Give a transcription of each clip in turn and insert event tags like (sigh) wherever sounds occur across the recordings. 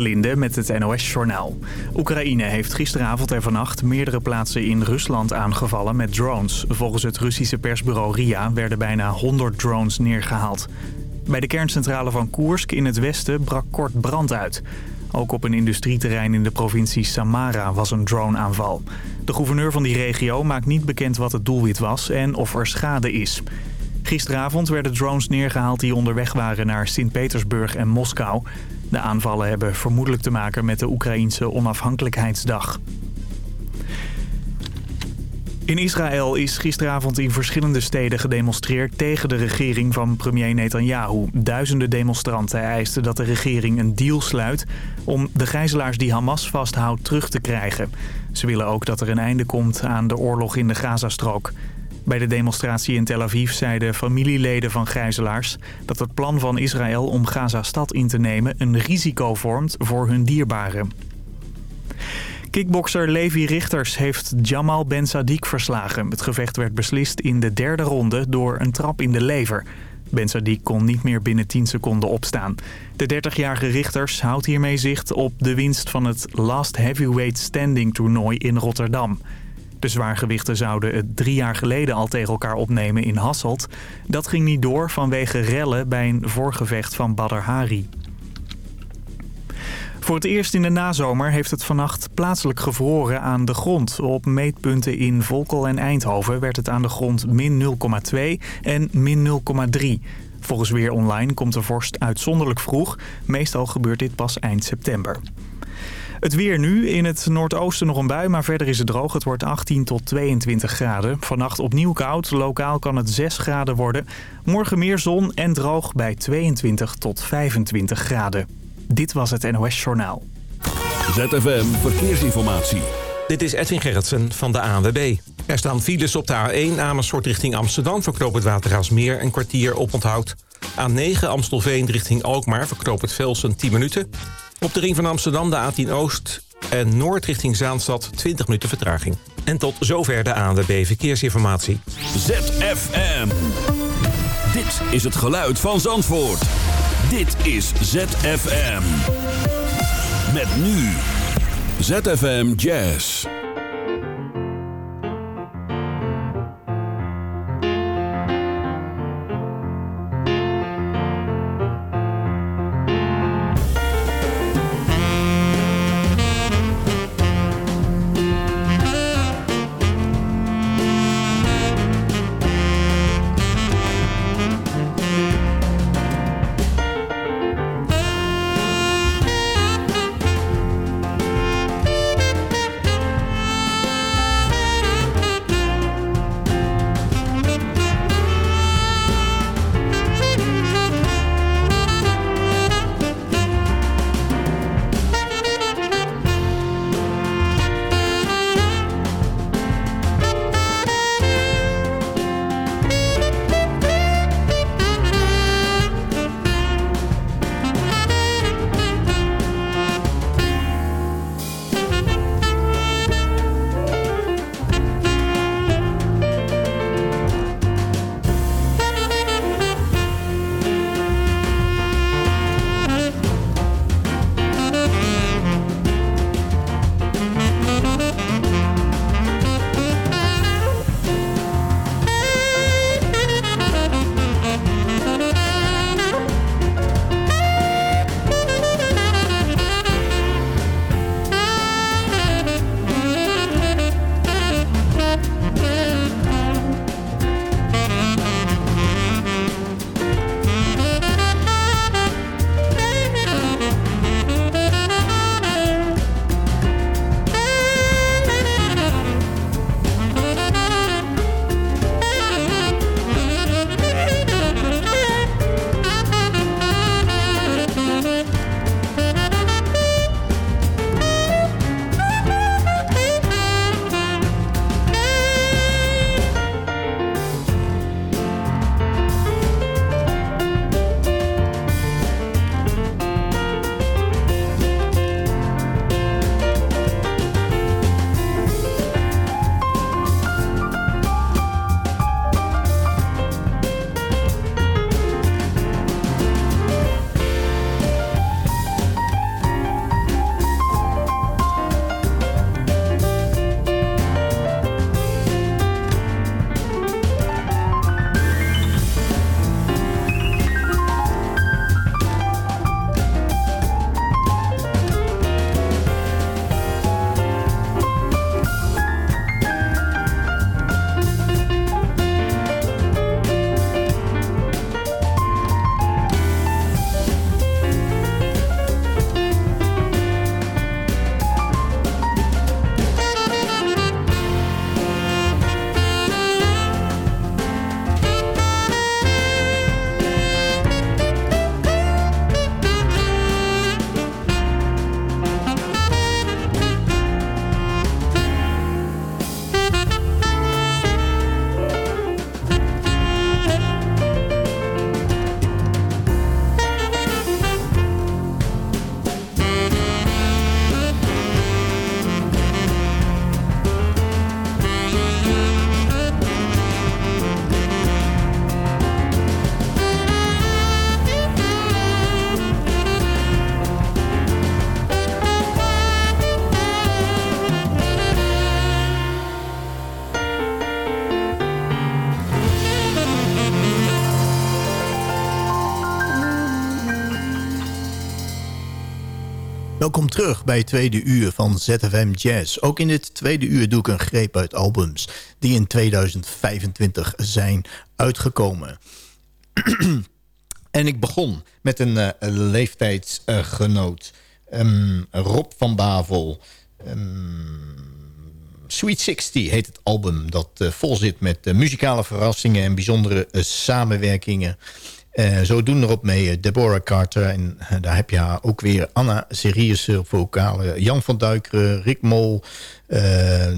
Linde met het NOS-journaal. Oekraïne heeft gisteravond en vannacht meerdere plaatsen in Rusland aangevallen met drones. Volgens het Russische persbureau RIA werden bijna 100 drones neergehaald. Bij de kerncentrale van Koersk in het westen brak kort brand uit. Ook op een industrieterrein in de provincie Samara was een droneaanval. De gouverneur van die regio maakt niet bekend wat het doelwit was en of er schade is. Gisteravond werden drones neergehaald die onderweg waren naar Sint-Petersburg en Moskou. De aanvallen hebben vermoedelijk te maken met de Oekraïense onafhankelijkheidsdag. In Israël is gisteravond in verschillende steden gedemonstreerd tegen de regering van premier Netanyahu. Duizenden demonstranten eisten dat de regering een deal sluit om de gijzelaars die Hamas vasthoudt terug te krijgen. Ze willen ook dat er een einde komt aan de oorlog in de Gazastrook. Bij de demonstratie in Tel Aviv zeiden familieleden van gijzelaars... dat het plan van Israël om Gaza-stad in te nemen een risico vormt voor hun dierbaren. Kickbokser Levi Richters heeft Jamal Ben Sadiq verslagen. Het gevecht werd beslist in de derde ronde door een trap in de lever. Ben Sadiq kon niet meer binnen 10 seconden opstaan. De 30-jarige Richters houdt hiermee zicht op de winst van het Last Heavyweight Standing toernooi in Rotterdam. De zwaargewichten zouden het drie jaar geleden al tegen elkaar opnemen in Hasselt. Dat ging niet door vanwege rellen bij een voorgevecht van Badr Hari. Voor het eerst in de nazomer heeft het vannacht plaatselijk gevroren aan de grond. Op meetpunten in Volkel en Eindhoven werd het aan de grond min 0,2 en min 0,3. Volgens Weer Online komt de vorst uitzonderlijk vroeg. Meestal gebeurt dit pas eind september. Het weer nu. In het noordoosten nog een bui, maar verder is het droog. Het wordt 18 tot 22 graden. Vannacht opnieuw koud. Lokaal kan het 6 graden worden. Morgen meer zon en droog bij 22 tot 25 graden. Dit was het NOS Journaal. ZFM Verkeersinformatie. Dit is Edwin Gerritsen van de ANWB. Er staan files op de A1 Amersfoort richting Amsterdam... verknoopt het Watergraafsmeer een kwartier op onthoud. A9 Amstelveen richting Alkmaar verknoopt het Velsen 10 minuten... Op de ring van Amsterdam de A10 Oost en Noord richting Zaanstad 20 minuten vertraging. En tot zover de ANWB Verkeersinformatie. ZFM. Dit is het geluid van Zandvoort. Dit is ZFM. Met nu. ZFM Jazz. Terug bij het tweede uur van ZFM Jazz. Ook in dit tweede uur doe ik een greep uit albums die in 2025 zijn uitgekomen. (clears throat) en ik begon met een uh, leeftijdsgenoot. Um, Rob van Bavel. Um, Sweet 60 heet het album dat uh, vol zit met uh, muzikale verrassingen en bijzondere samenwerkingen. Uh, zo doen erop mee uh, Deborah Carter. En uh, daar heb je ook weer Anna Serius op vocalen. Jan van Duikeren, Rick Mol.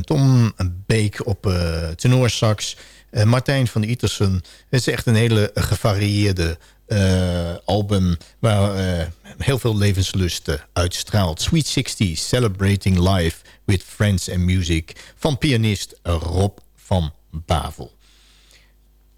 Tom Beek op tenorsax. Martijn van Itersen. Het is echt een hele gevarieerde album... waar heel veel levenslust uitstraalt. Sweet 60, Celebrating Life with Friends and Music... van pianist Rob van Bavel.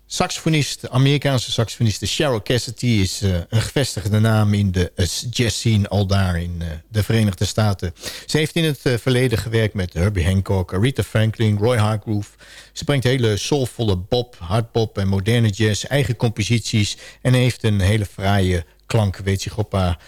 Saxofonist, Amerikaanse saxofoniste Cheryl Cassidy... is uh, een gevestigde naam in de uh, jazzscene al daar in uh, de Verenigde Staten. Ze heeft in het verleden gewerkt met Herbie Hancock, Aretha Franklin, Roy Hargrove. Ze brengt hele soulvolle bop, hardbop en moderne jazz, eigen composities... en heeft een hele fraaie klank, weet zich op haar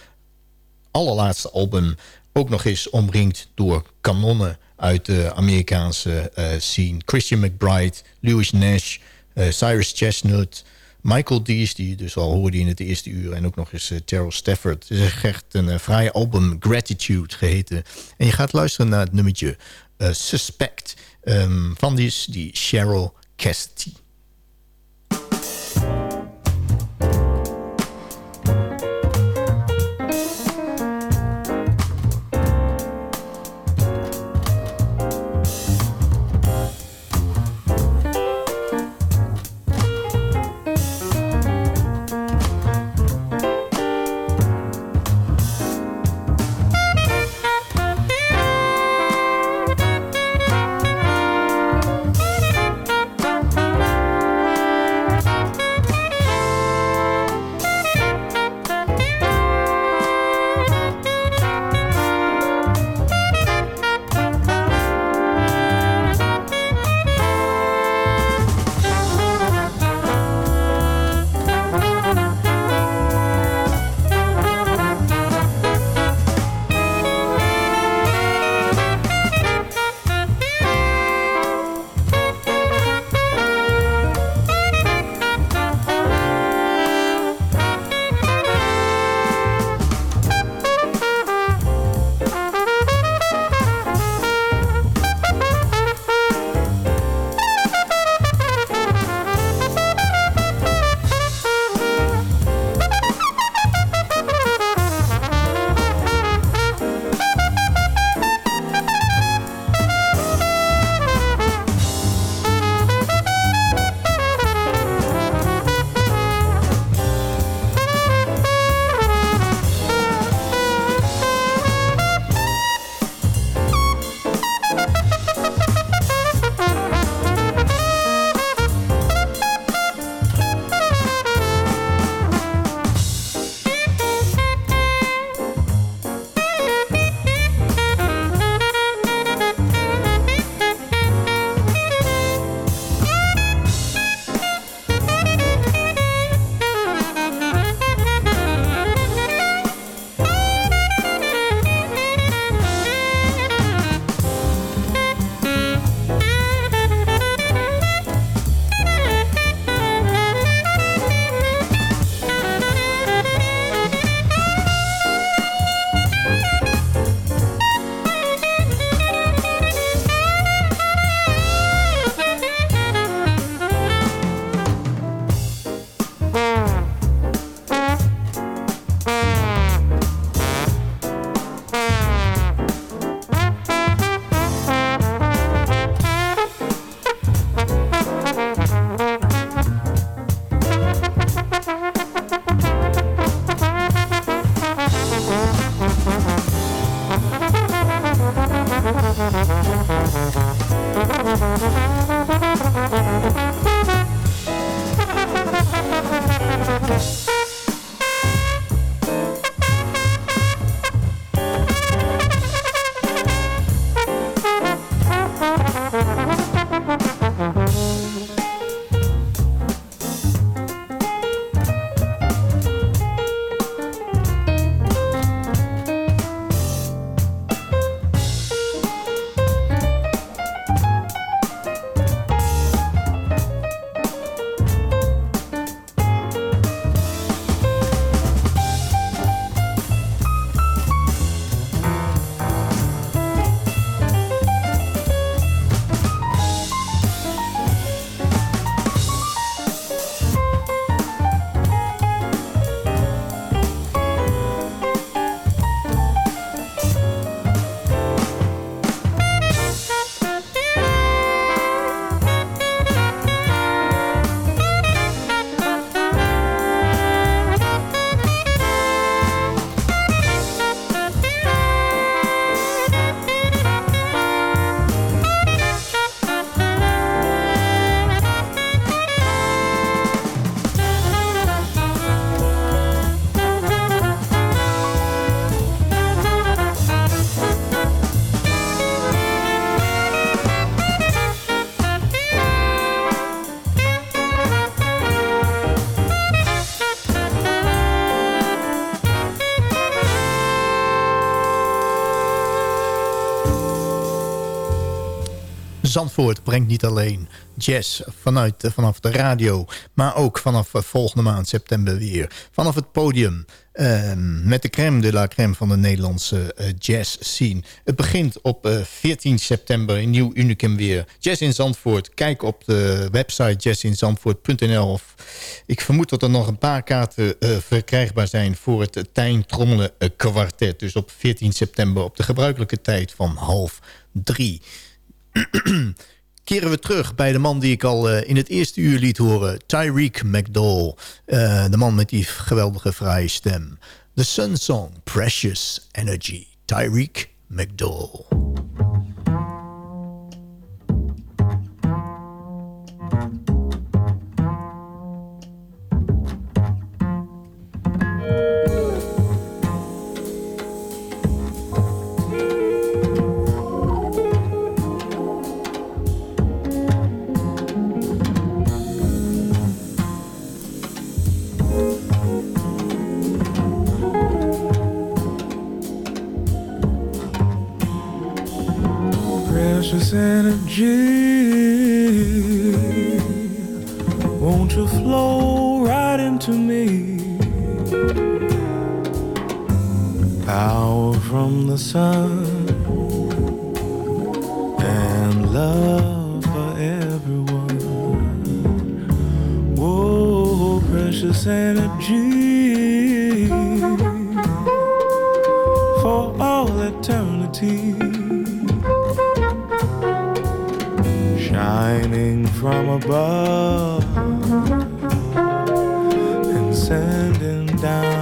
allerlaatste album... ook nog eens omringd door kanonnen uit de Amerikaanse scene. Christian McBride, Lewis Nash... Uh, Cyrus Chestnut, Michael Dees, die dus al hoorde in het eerste uur. En ook nog eens uh, Terrell Stafford. Het is echt een uh, fraaie album, Gratitude geheten. En je gaat luisteren naar het nummertje Suspect. Um, van die, die Cheryl Cassidy. Zandvoort brengt niet alleen jazz vanuit, vanaf de radio... maar ook vanaf volgende maand september weer. Vanaf het podium Ehm, met de crème de la crème van de Nederlandse uh, jazz scene. Het begint op uh, eh, 14 september in Nieuw Unicum weer. Jazz in Zandvoort. Kijk op de website jazzinzandvoort.nl. Ik vermoed dat er nog een paar kaarten verkrijgbaar zijn... voor het Tijn Trommelen kwartet. Dus op 14 september op de gebruikelijke tijd van half drie. (clears throat) keren we terug bij de man die ik al uh, in het eerste uur liet horen. Tyreek McDowell. Uh, de man met die geweldige fraaie stem. The Sun Song, Precious Energy. Tyreek McDowell. Energy. Won't you flow right into me? Power from the sun and love for everyone. Whoa, precious energy for all eternity. Shining from above and sending down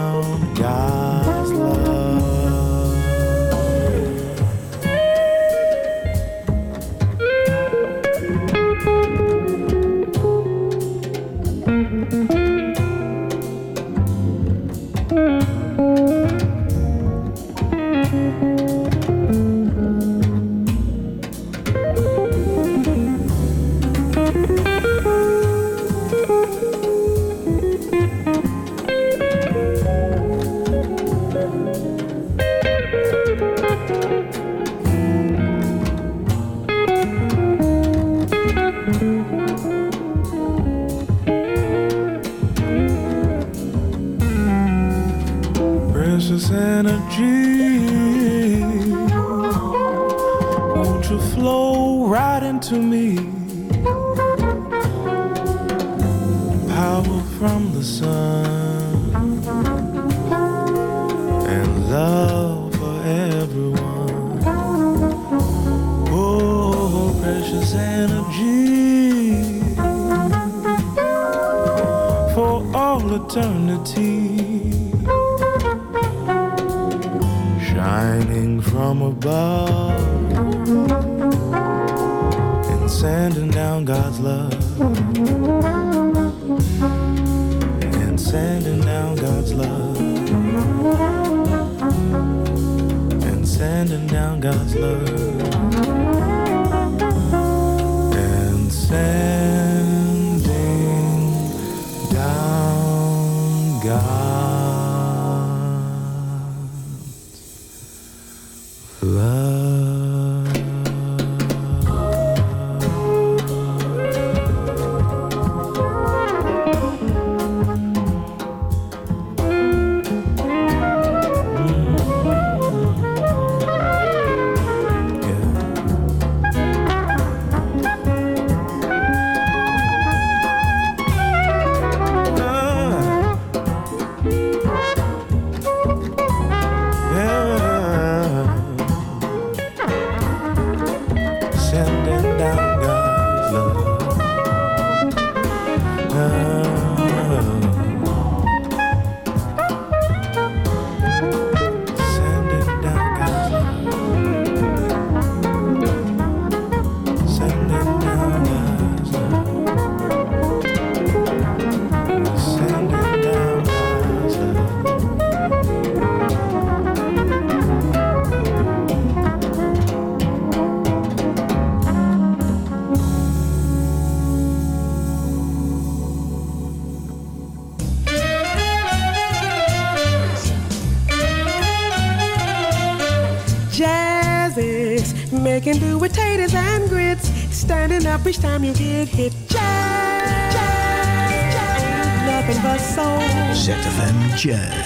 ZFM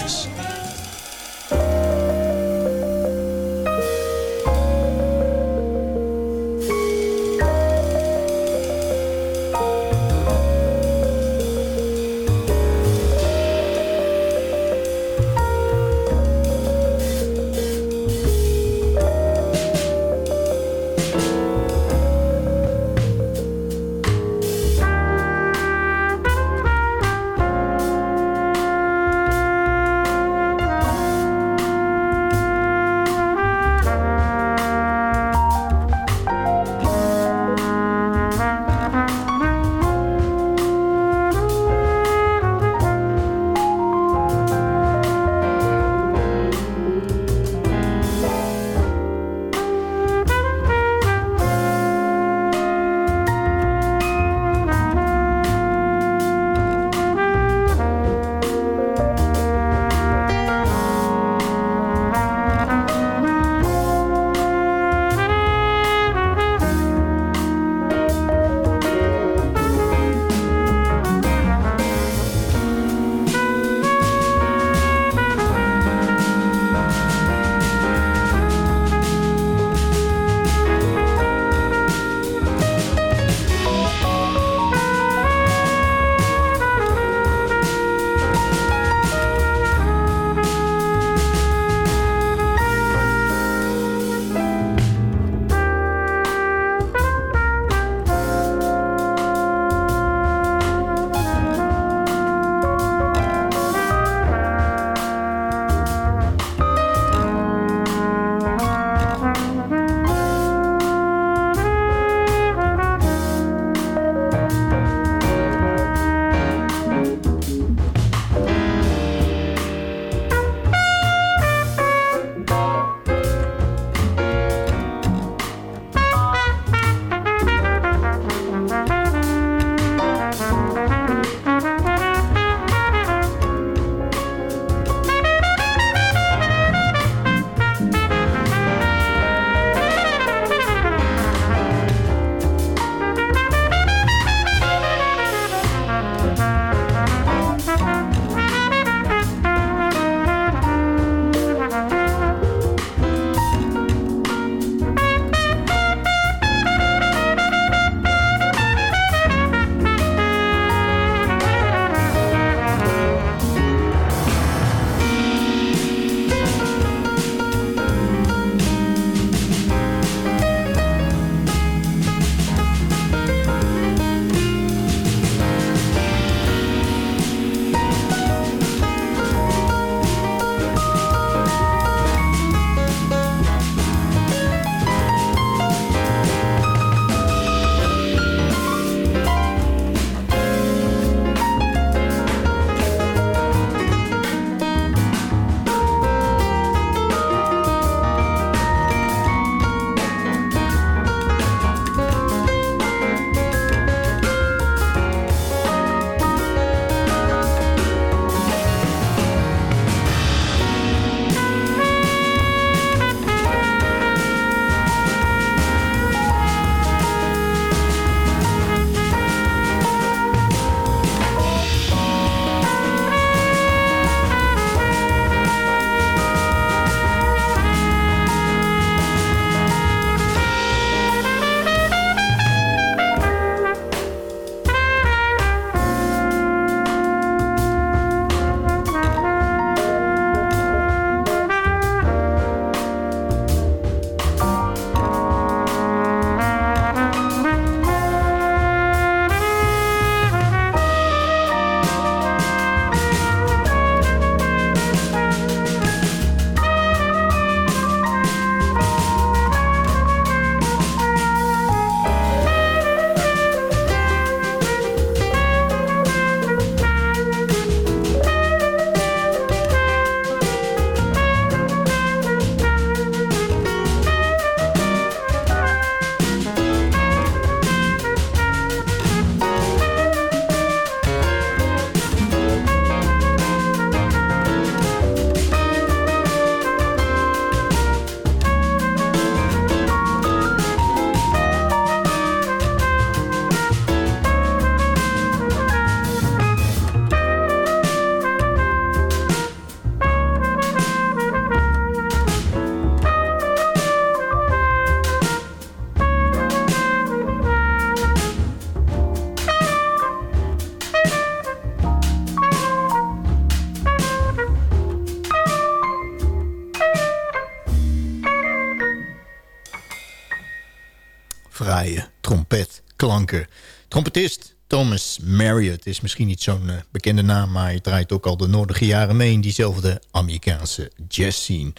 Marriott is misschien niet zo'n uh, bekende naam... maar hij draait ook al de noordige jaren mee in diezelfde Amerikaanse jazzscene.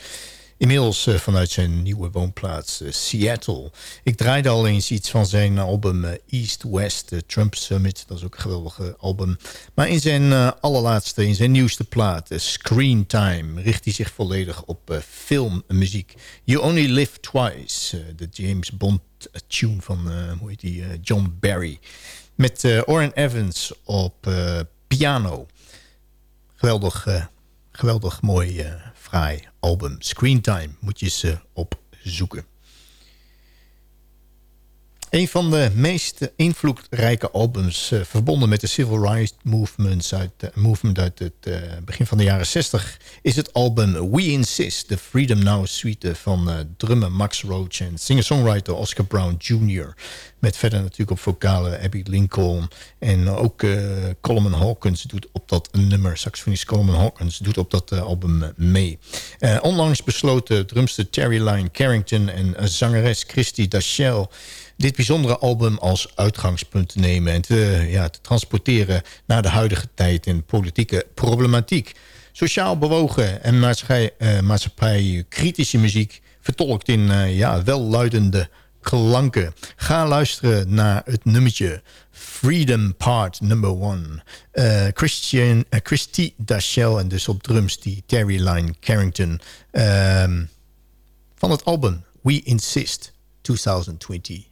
Inmiddels uh, vanuit zijn nieuwe woonplaats uh, Seattle. Ik draaide al eens iets van zijn album East West Trump Summit. Dat is ook een geweldige album. Maar in zijn allerlaatste, in zijn nieuwste plaat Screen Time... richt hij zich volledig op filmmuziek. You Only Live Twice, de James Bond tune van hoe heet die, John Barry... Met uh, Evans op uh, piano. Geweldig, uh, geweldig mooi, fraai album. Screentime moet je ze opzoeken. Een van de meest invloedrijke albums... Verbonden met de civil rights uit, movement uit het begin van de jaren 60... is het album We Insist, de Freedom Now suite van drummer Max Roach... en singer-songwriter Oscar Brown Jr. Met verder natuurlijk op vocale Abby Lincoln. En ook Coleman Hawkins doet op dat nummer... saxofonist Coleman Hawkins doet op dat album mee. onlangs besloten drumster Terry Lyne Carrington... en zangeres Christy Dachelle dit bijzondere album als uitgangspunt te nemen... en te, ja, te transporteren naar de huidige tijd en politieke problematiek. Sociaal bewogen en maatschappij, uh, maatschappij kritische muziek... vertolkt in uh, ja, welluidende klanken. Ga luisteren naar het nummertje Freedom Part Number One. Uh, Christian, uh, Christy Dachelle en dus op drums die Terry Line Carrington... Uh, van het album We Insist 2020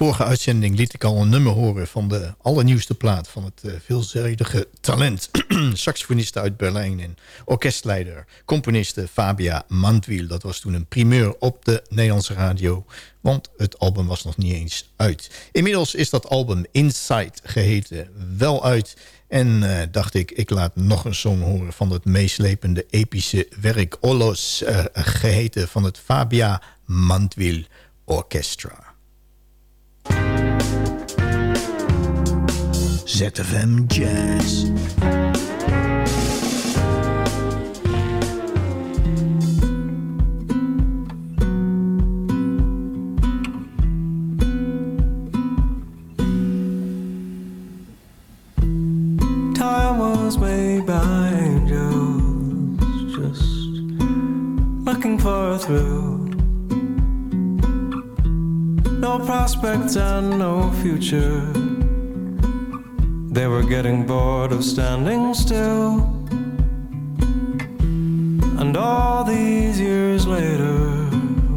vorige uitzending liet ik al een nummer horen... van de allernieuwste plaat van het uh, veelzijdige talent. (clears throat) Saxofoniste uit Berlijn en orkestleider. Componiste Fabia Mandwiel. Dat was toen een primeur op de Nederlandse radio. Want het album was nog niet eens uit. Inmiddels is dat album Inside geheten wel uit... En uh, dacht ik, ik laat nog een song horen van het meeslepende epische werk Olos, uh, geheten van het Fabia Mandwiel Orchestra. ZFM Jazz. Time was made by angels, just looking for a thrill. No prospects and no future. They were getting bored of standing still. And all these years later,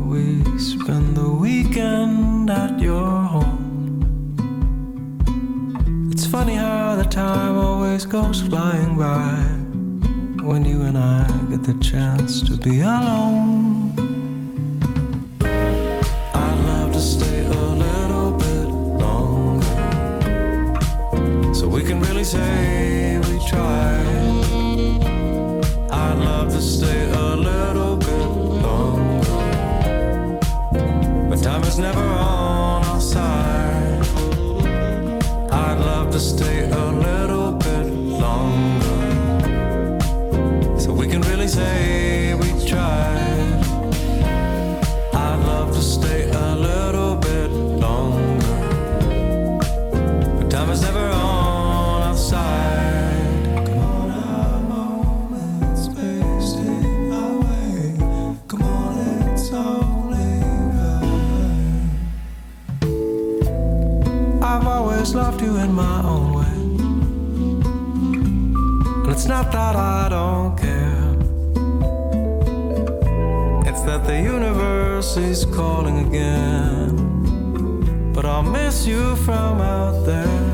we spend the weekend at your home. It's funny how the time always goes flying by when you and I get the chance to be alone. We tried. I'd love to stay a little bit longer, but time is never on our side. I'd love to stay a little bit longer so we can really say we tried. Is calling again. But I'll miss you from out there.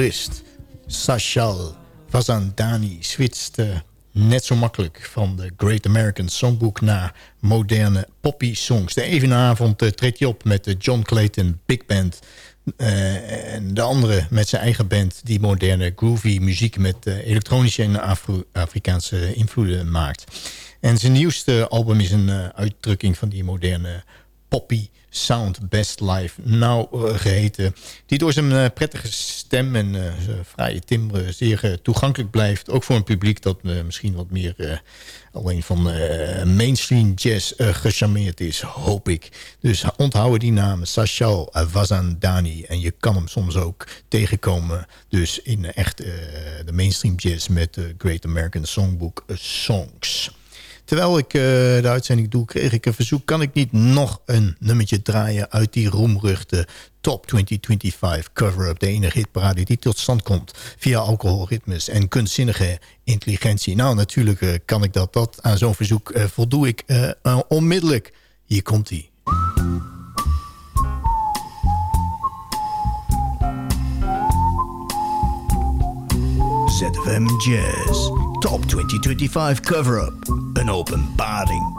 Vocalist Sachal Vazandani switcht uh, net zo makkelijk van de Great American Songbook naar moderne poppy songs. De evenavond uh, treedt hij op met de John Clayton Big Band... Uh, en de andere met zijn eigen band die moderne groovy muziek met elektronische en Afrikaanse invloeden maakt. En zijn nieuwste album is een uitdrukking van die moderne poppy sound Best Life nou uh, geheten. Die door zijn uh, prettige stem en uh, zijn fraaie timbre zeer toegankelijk blijft. Ook voor een publiek dat misschien wat meer alleen van mainstream jazz gecharmeerd is, hoop ik. Dus onthouden die naam, Sachal Vazandani. En je kan hem soms ook tegenkomen dus in echt de mainstream jazz met de Great American Songbook Songs. Terwijl ik uh, de uitzending doe, kreeg ik een verzoek... kan ik niet nog een nummertje draaien uit die roemruchte Top 2025 cover-up... de enige hitparade die tot stand komt via alcoholritmes en kunstzinnige intelligentie. Nou, natuurlijk uh, kan ik dat. dat aan zo'n verzoek uh, voldoe ik onmiddellijk. Hier komt-ie. ZFM Jazz Top 2025 cover-up. Een openbaring.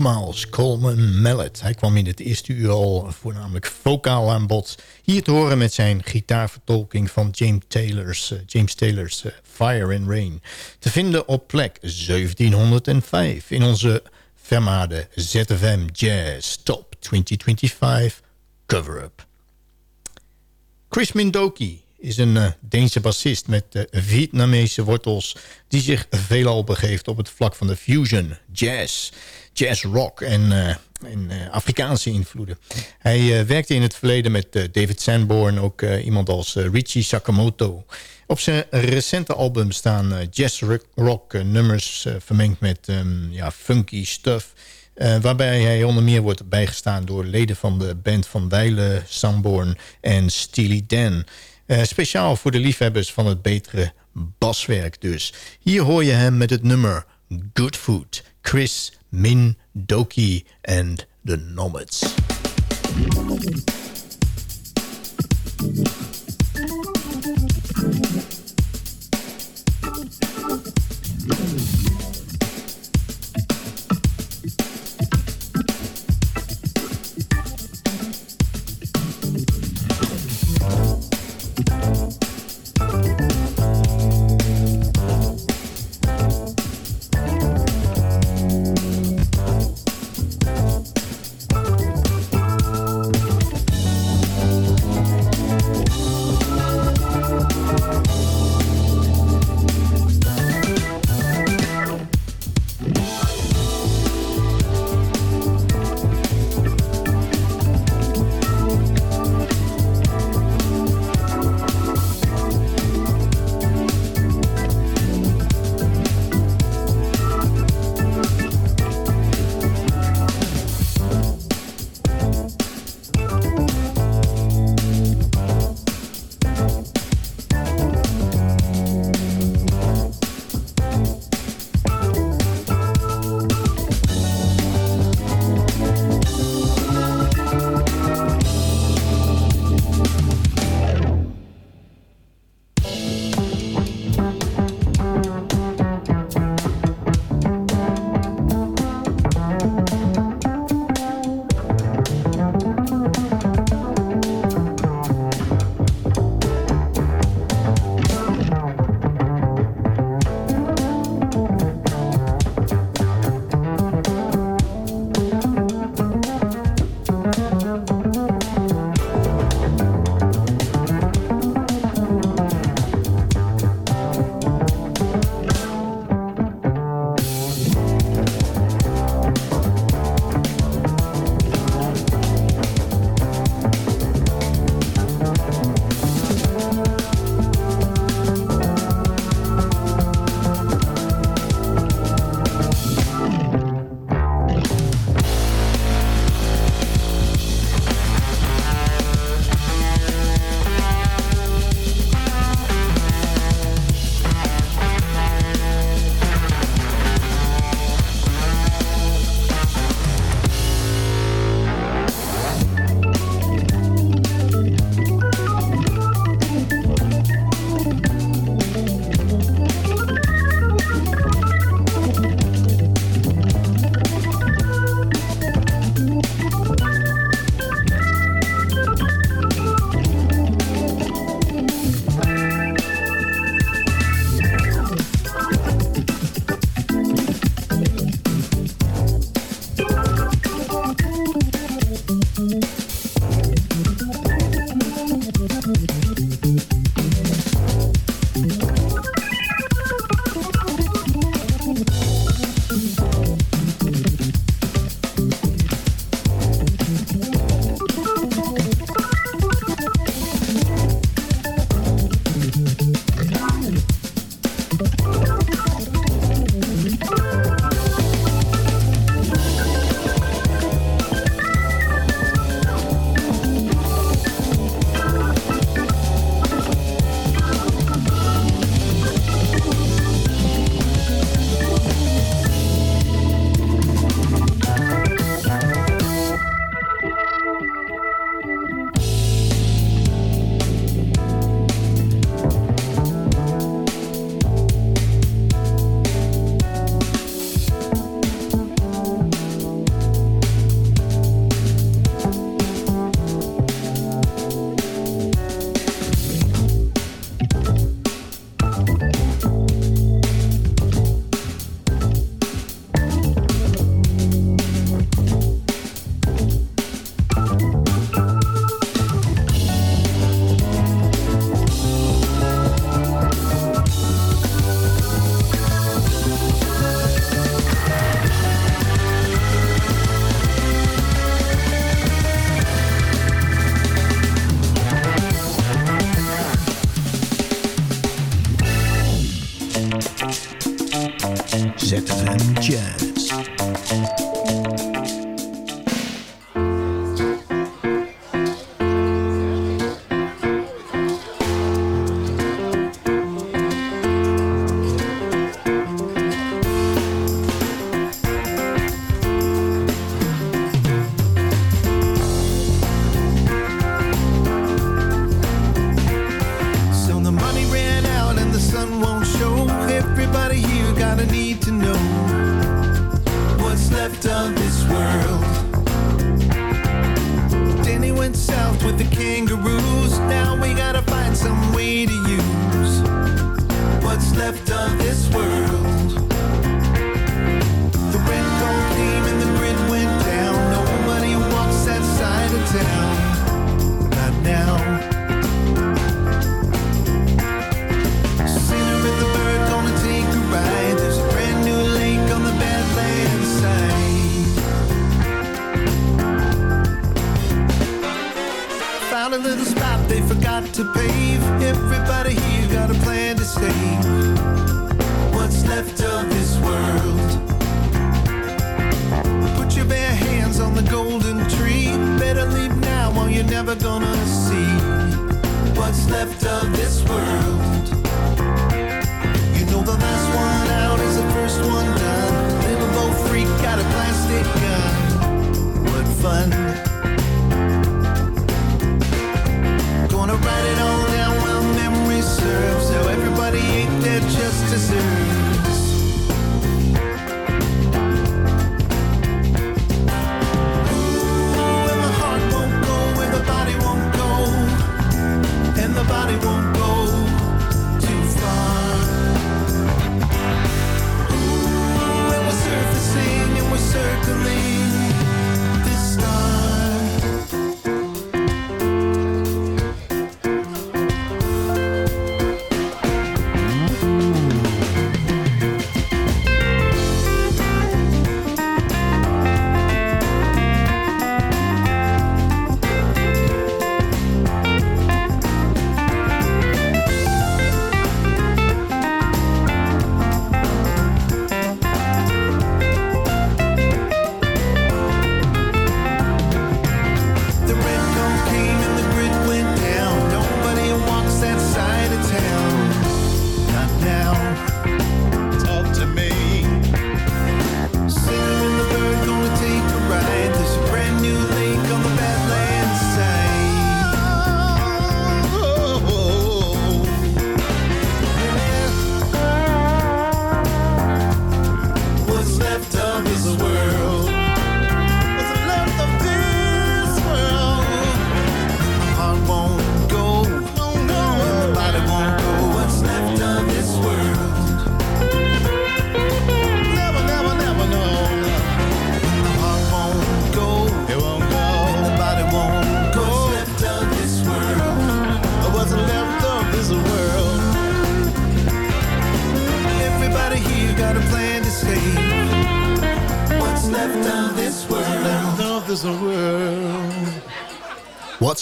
Nogmaals Coleman Mallet. Hij kwam in het eerste uur al voornamelijk vocaal aan bod. Hier te horen met zijn gitaarvertolking van James Taylor's, uh, James Taylor's uh, Fire and Rain. Te vinden op plek 1705 in onze vermaarde ZFM Jazz Top 2025 cover-up. Chris Mindoki is een uh, Deense bassist met Vietnamese wortels... die zich veelal begeeft op het vlak van de fusion, jazz, jazz rock en, uh, en Afrikaanse invloeden. Hij werkte in het verleden met David Sanborn, ook iemand als Richie Sakamoto... Op zijn recente album staan jazz rock nummers vermengd met um, ja, funky stuff... Waarbij hij onder meer wordt bijgestaan door leden van de band Van Dijlen, Sanborn en Steely Dan. Speciaal voor de liefhebbers van het betere baswerk dus. Hier hoor je hem met het nummer Good Food. Chris, Min, Doki and The Nomads.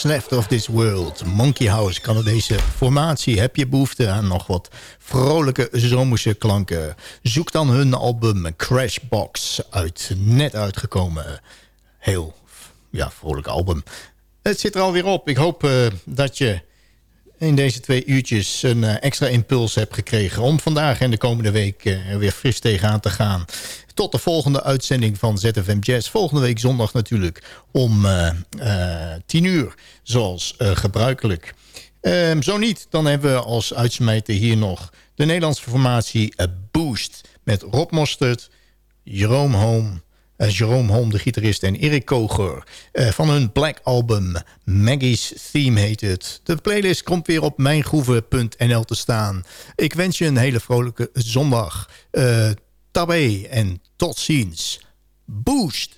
Left of This World. Monkey House, Canadese formatie. Heb je behoefte aan nog wat vrolijke zomerse klanken? Zoek dan hun album Crashbox uit. Net uitgekomen. Heel ja, vrolijk album. Het zit er alweer op. Ik hoop eh, dat je in deze twee uurtjes een eh, extra impuls hebt gekregen... om vandaag en de komende week eh, weer fris tegenaan te gaan tot de volgende uitzending van ZFM Jazz. Volgende week zondag natuurlijk om eh, eh, tien uur, zoals eh, gebruikelijk. Ehm, zo niet, dan hebben we als uitsmijter hier nog de Nederlandse formatie Boost. Met Rob Mostert, Jerome Hom, Jerome Hom de gitarist en Erik Koger. Van hun Black Album, Maggie's Theme heet het. De playlist komt weer op mijngroeven.nl te staan. Ik wens je een hele vrolijke zondag. Uh, Tabé en tot ziens. Boost!